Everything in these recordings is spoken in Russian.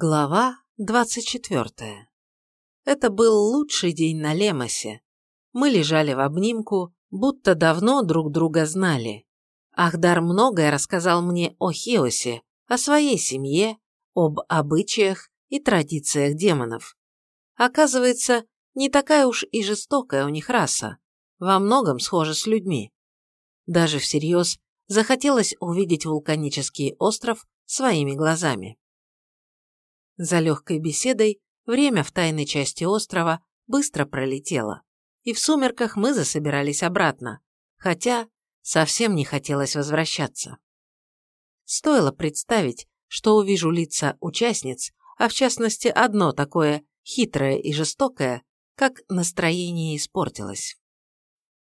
Глава 24. Это был лучший день на Лемосе. Мы лежали в обнимку, будто давно друг друга знали. Ахдар многое рассказал мне о Хиосе, о своей семье, об обычаях и традициях демонов. Оказывается, не такая уж и жестокая у них раса, во многом схожа с людьми. Даже всерьез захотелось увидеть вулканический остров своими глазами. За легкой беседой время в тайной части острова быстро пролетело, и в сумерках мы засобирались обратно, хотя совсем не хотелось возвращаться. Стоило представить, что увижу лица участниц, а в частности одно такое хитрое и жестокое, как настроение испортилось.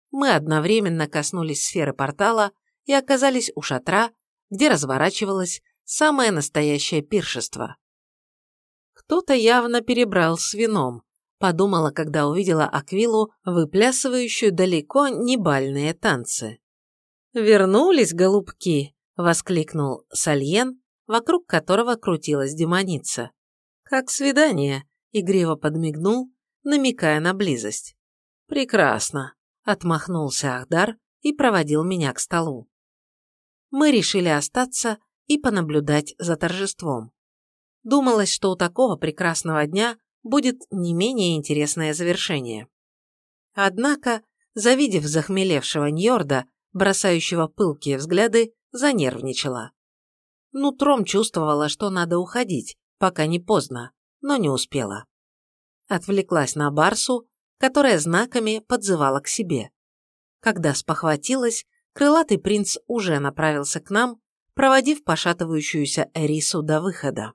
Мы одновременно коснулись сферы портала и оказались у шатра, где разворачивалось самое настоящее пиршество. Кто-то явно перебрал с вином, подумала, когда увидела Аквилу, выплясывающую далеко не бальные танцы. «Вернулись, голубки!» – воскликнул Сальен, вокруг которого крутилась демоница. «Как свидание!» – игриво подмигнул, намекая на близость. «Прекрасно!» – отмахнулся Ахдар и проводил меня к столу. Мы решили остаться и понаблюдать за торжеством. Думалось, что у такого прекрасного дня будет не менее интересное завершение. Однако, завидев захмелевшего Ньорда, бросающего пылкие взгляды, занервничала. Нутром чувствовала, что надо уходить, пока не поздно, но не успела. Отвлеклась на Барсу, которая знаками подзывала к себе. Когда спохватилась, крылатый принц уже направился к нам, проводив пошатывающуюся Эрису до выхода.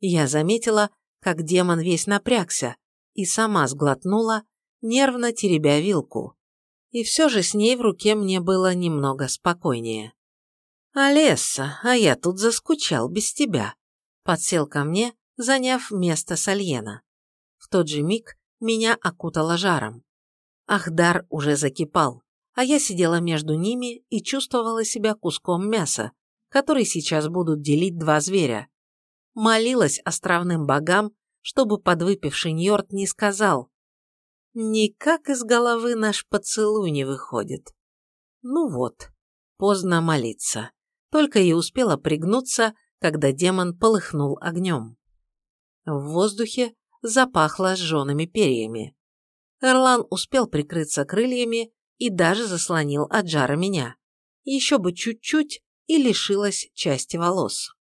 Я заметила, как демон весь напрягся, и сама сглотнула, нервно теребя вилку. И все же с ней в руке мне было немного спокойнее. «Алесса, а я тут заскучал без тебя», – подсел ко мне, заняв место Сальена. В тот же миг меня окутало жаром. Ахдар уже закипал, а я сидела между ними и чувствовала себя куском мяса, который сейчас будут делить два зверя молилась островным богам, чтобы подвыпивший Ньорд не сказал «Никак из головы наш поцелуй не выходит». Ну вот, поздно молиться. Только и успела пригнуться, когда демон полыхнул огнем. В воздухе запахло сжёными перьями. Эрлан успел прикрыться крыльями и даже заслонил от жара меня. Еще бы чуть-чуть и лишилась части волос.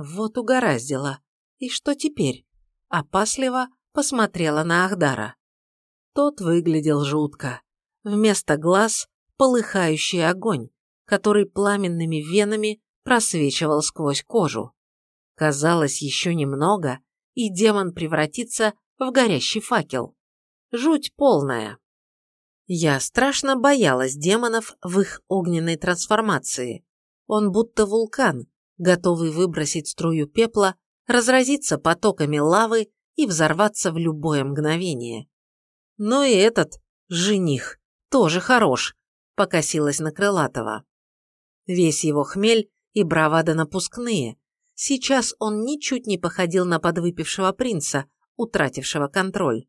Вот угораздило. И что теперь? Опасливо посмотрела на Ахдара. Тот выглядел жутко. Вместо глаз полыхающий огонь, который пламенными венами просвечивал сквозь кожу. Казалось, еще немного, и демон превратится в горящий факел. Жуть полная. Я страшно боялась демонов в их огненной трансформации. Он будто вулкан, готовый выбросить струю пепла, разразиться потоками лавы и взорваться в любое мгновение. Но и этот жених тоже хорош, покосилась на Крылатого. Весь его хмель и бравада напускные. Сейчас он ничуть не походил на подвыпившего принца, утратившего контроль.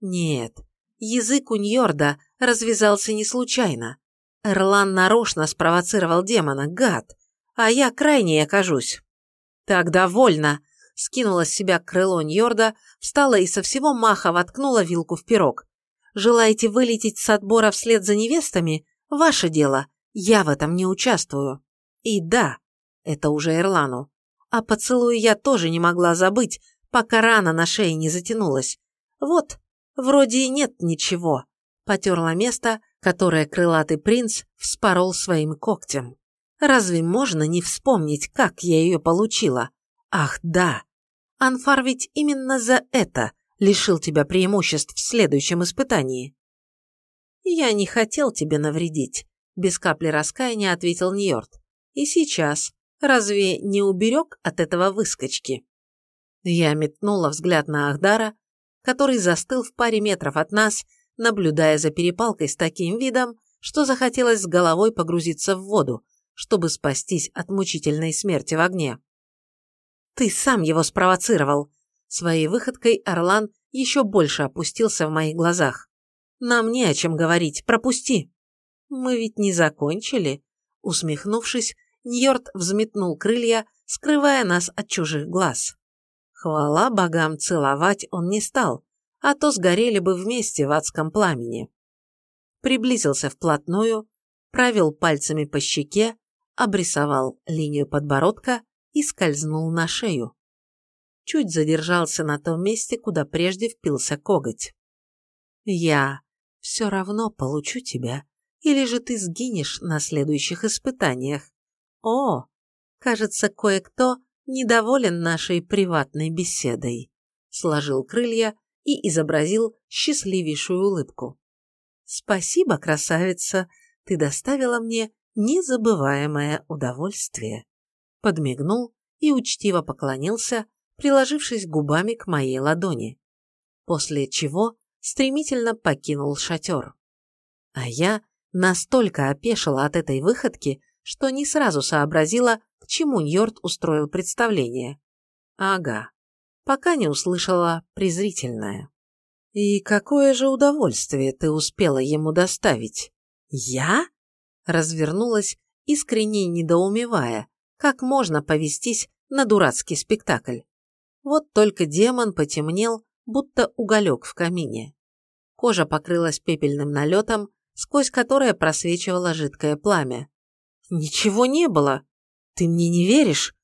Нет, язык у Ньорда развязался не случайно. Эрлан нарочно спровоцировал демона, гад а я крайней окажусь. Так довольно, скинула с себя крыло Ньорда, встала и со всего маха воткнула вилку в пирог. Желаете вылететь с отбора вслед за невестами? Ваше дело, я в этом не участвую. И да, это уже Эрлану. А поцелуй я тоже не могла забыть, пока рана на шее не затянулась. Вот, вроде и нет ничего. Потерла место, которое крылатый принц вспорол своим когтем. Разве можно не вспомнить, как я ее получила? Ах, да. Анфар ведь именно за это лишил тебя преимуществ в следующем испытании. Я не хотел тебе навредить, без капли раскаяния ответил Ньорд. И сейчас разве не уберег от этого выскочки? Я метнула взгляд на Ахдара, который застыл в паре метров от нас, наблюдая за перепалкой с таким видом, что захотелось с головой погрузиться в воду, чтобы спастись от мучительной смерти в огне. Ты сам его спровоцировал. Своей выходкой Орлан еще больше опустился в моих глазах. Нам не о чем говорить, пропусти. Мы ведь не закончили. Усмехнувшись, Ньорд взметнул крылья, скрывая нас от чужих глаз. Хвала богам, целовать он не стал, а то сгорели бы вместе в адском пламени. Приблизился вплотную, провел пальцами по щеке, обрисовал линию подбородка и скользнул на шею. Чуть задержался на том месте, куда прежде впился коготь. «Я все равно получу тебя, или же ты сгинешь на следующих испытаниях. О, кажется, кое-кто недоволен нашей приватной беседой», сложил крылья и изобразил счастливейшую улыбку. «Спасибо, красавица, ты доставила мне незабываемое удовольствие», подмигнул и учтиво поклонился, приложившись губами к моей ладони, после чего стремительно покинул шатер. А я настолько опешила от этой выходки, что не сразу сообразила, к чему Ньорд устроил представление. Ага, пока не услышала презрительное. «И какое же удовольствие ты успела ему доставить?» «Я?» Развернулась, искренне недоумевая, как можно повестись на дурацкий спектакль. Вот только демон потемнел, будто уголек в камине. Кожа покрылась пепельным налетом, сквозь которое просвечивало жидкое пламя. «Ничего не было! Ты мне не веришь?»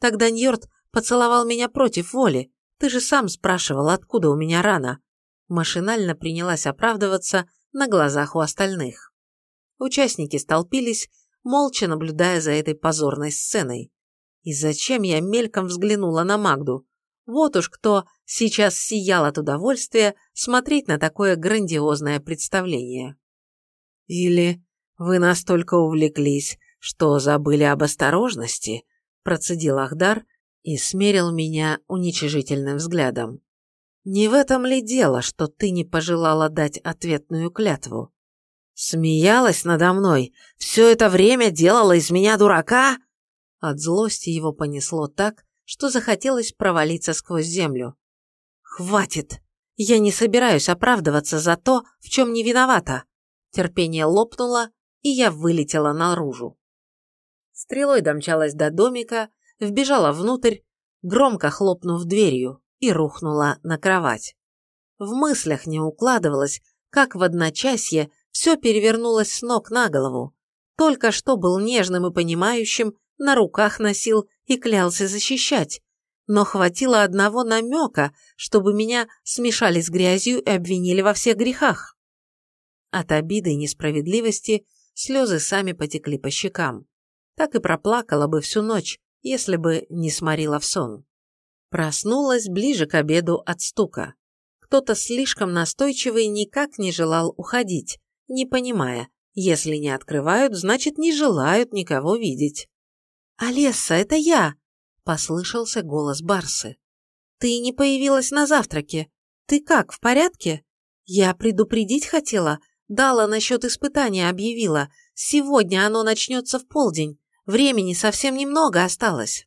Тогда Ньорд поцеловал меня против воли. Ты же сам спрашивал, откуда у меня рана. Машинально принялась оправдываться на глазах у остальных. Участники столпились, молча наблюдая за этой позорной сценой. И зачем я мельком взглянула на Магду? Вот уж кто сейчас сиял от удовольствия смотреть на такое грандиозное представление. Или вы настолько увлеклись, что забыли об осторожности, процедил Ахдар и смерил меня уничижительным взглядом. Не в этом ли дело, что ты не пожелала дать ответную клятву? Смеялась надо мной, все это время делала из меня дурака? От злости его понесло так, что захотелось провалиться сквозь землю. «Хватит! Я не собираюсь оправдываться за то, в чем не виновата!» Терпение лопнуло, и я вылетела наружу. Стрелой домчалась до домика, вбежала внутрь, громко хлопнув дверью, и рухнула на кровать. В мыслях не укладывалось, как в одночасье все перевернулось с ног на голову. Только что был нежным и понимающим, на руках носил и клялся защищать. Но хватило одного намека, чтобы меня смешали с грязью и обвинили во всех грехах. От обиды и несправедливости слезы сами потекли по щекам. Так и проплакала бы всю ночь, если бы не сморила в сон. Проснулась ближе к обеду от стука. Кто-то слишком настойчивый никак не желал уходить, не понимая, если не открывают, значит не желают никого видеть. «Алесса, это я!» – послышался голос Барсы. «Ты не появилась на завтраке. Ты как, в порядке? Я предупредить хотела, дала насчет испытания объявила. Сегодня оно начнется в полдень. Времени совсем немного осталось».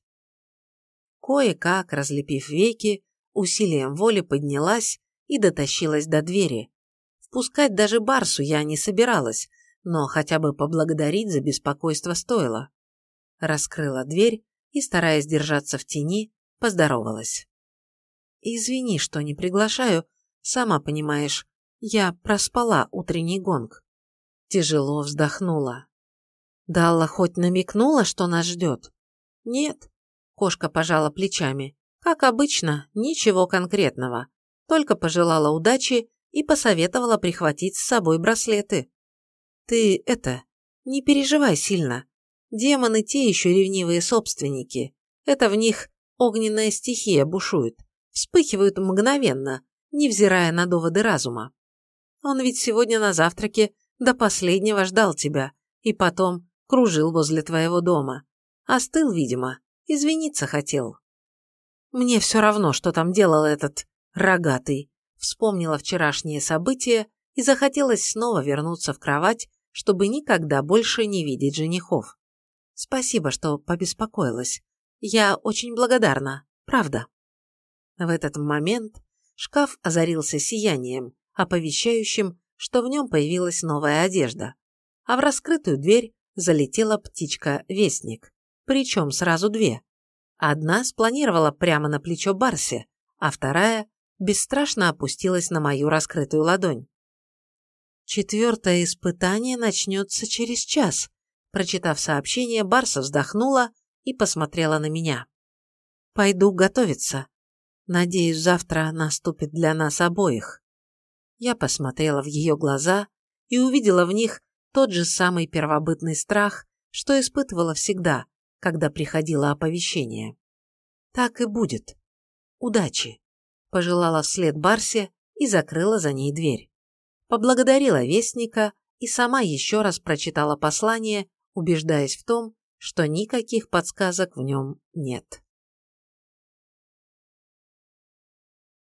Кое-как, разлепив веки, усилием воли поднялась и дотащилась до двери. Впускать даже Барсу я не собиралась, но хотя бы поблагодарить за беспокойство стоило. Раскрыла дверь и, стараясь держаться в тени, поздоровалась. «Извини, что не приглашаю, сама понимаешь, я проспала утренний гонг». Тяжело вздохнула. Далла хоть намекнула, что нас ждет? Нет. Кошка пожала плечами. Как обычно, ничего конкретного. Только пожелала удачи и посоветовала прихватить с собой браслеты. Ты это, не переживай сильно. Демоны те еще ревнивые собственники. Это в них огненная стихия бушует. Вспыхивают мгновенно, невзирая на доводы разума. Он ведь сегодня на завтраке до последнего ждал тебя и потом кружил возле твоего дома. Остыл, видимо, извиниться хотел. Мне все равно, что там делал этот рогатый. Вспомнила вчерашние события и захотелось снова вернуться в кровать, чтобы никогда больше не видеть женихов. Спасибо, что побеспокоилась. Я очень благодарна, правда. В этот момент шкаф озарился сиянием, оповещающим, что в нем появилась новая одежда, а в раскрытую дверь залетела птичка-вестник, причем сразу две. Одна спланировала прямо на плечо Барси, а вторая бесстрашно опустилась на мою раскрытую ладонь. «Четвертое испытание начнется через час», прочитав сообщение, Барса вздохнула и посмотрела на меня. «Пойду готовиться. Надеюсь, завтра наступит для нас обоих». Я посмотрела в ее глаза и увидела в них тот же самый первобытный страх, что испытывала всегда, когда приходило оповещение. «Так и будет. Удачи!» – пожелала вслед Барсе и закрыла за ней дверь. Поблагодарила Вестника и сама еще раз прочитала послание, убеждаясь в том, что никаких подсказок в нем нет.